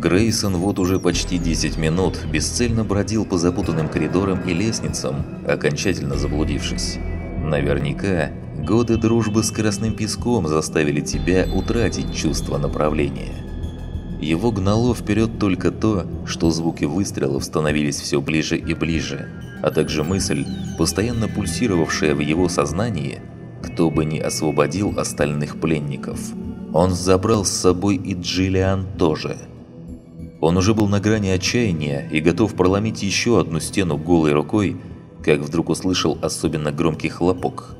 Грейсон вот уже почти 10 минут бесцельно бродил по запутанным коридорам и лестницам, окончательно заблудившись. Наверняка годы дружбы с Красным Песком заставили тебя утратить чувство направления. Его гнало вперед только то, что звуки выстрелов становились все ближе и ближе, а также мысль, постоянно пульсировавшая в его сознании, кто бы ни освободил остальных пленников. Он забрал с собой и Джиллиан тоже. Он уже был на грани отчаяния и готов проломить еще одну стену голой рукой, как вдруг услышал особенно громкий хлопок.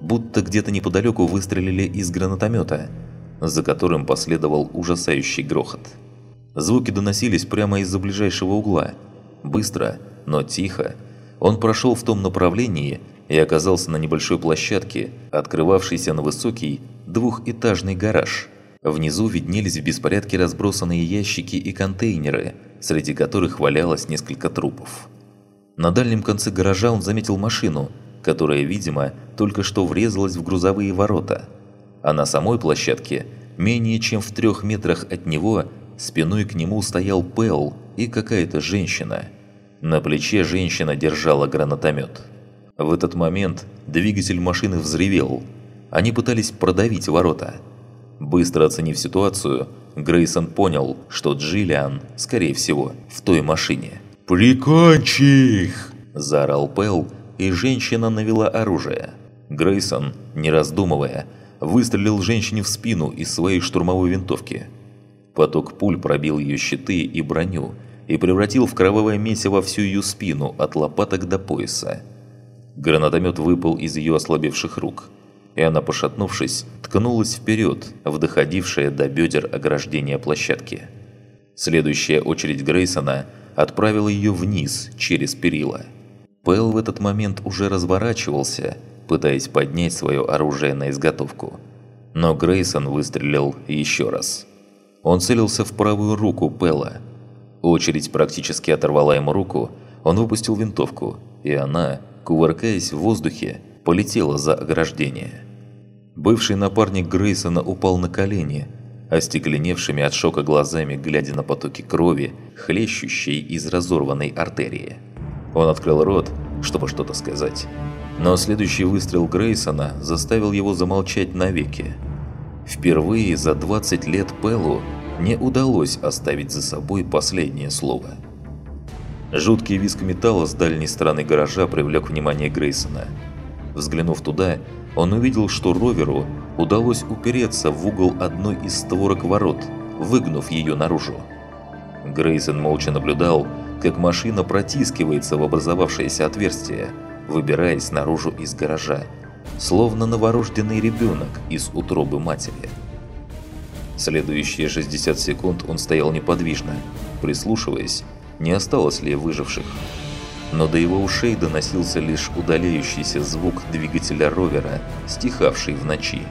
Будто где-то неподалеку выстрелили из гранатомета – за которым последовал ужасающий грохот. Звуки доносились прямо из-за ближайшего угла. Быстро, но тихо. Он прошел в том направлении и оказался на небольшой площадке, открывавшейся на высокий двухэтажный гараж. Внизу виднелись в беспорядке разбросанные ящики и контейнеры, среди которых валялось несколько трупов. На дальнем конце гаража он заметил машину, которая, видимо, только что врезалась в грузовые ворота – а на самой площадке, менее чем в трех метрах от него, спиной к нему стоял Пэл и какая-то женщина. На плече женщина держала гранатомет. В этот момент двигатель машины взревел. Они пытались продавить ворота. Быстро оценив ситуацию, Грейсон понял, что Джиллиан, скорее всего, в той машине. «Прикончи их!» – заорал Пэл, и женщина навела оружие. Грейсон, не раздумывая, выстрелил женщине в спину из своей штурмовой винтовки. Поток пуль пробил ее щиты и броню и превратил в кровавое месиво всю ее спину от лопаток до пояса. Гранатомет выпал из ее ослабевших рук, и она, пошатнувшись, ткнулась вперед в доходившее до бедер ограждение площадки. Следующая очередь Грейсона отправила ее вниз через перила. Пэл в этот момент уже разворачивался пытаясь поднять свое оружие на изготовку. Но Грейсон выстрелил еще раз. Он целился в правую руку Пэла. Очередь практически оторвала ему руку, он выпустил винтовку, и она, кувыркаясь в воздухе, полетела за ограждение. Бывший напарник Грейсона упал на колени, остекленевшими от шока глазами, глядя на потоки крови, хлещущей из разорванной артерии. Он открыл рот, чтобы что-то сказать, но следующий выстрел Грейсона заставил его замолчать навеки. Впервые за 20 лет Пеллу не удалось оставить за собой последнее слово. Жуткий визг металла с дальней стороны гаража привлек внимание Грейсона. Взглянув туда, он увидел, что роверу удалось упереться в угол одной из створок ворот, выгнув ее наружу. Грейсон молча наблюдал, как машина протискивается в образовавшееся отверстие, выбираясь наружу из гаража, словно новорожденный ребенок из утробы матери. Следующие 60 секунд он стоял неподвижно, прислушиваясь, не осталось ли выживших. Но до его ушей доносился лишь удаляющийся звук двигателя ровера, стихавший в ночи.